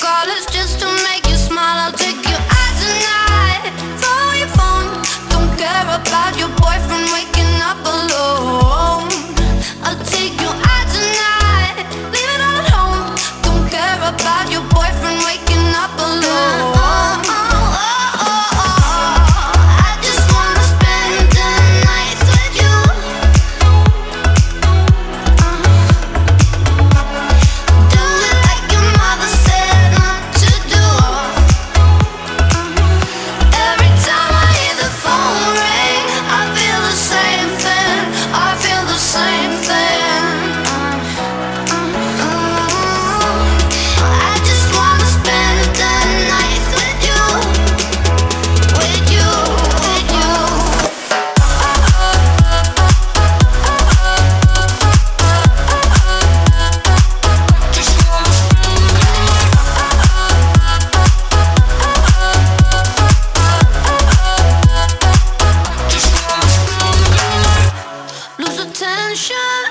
colors just to make Show.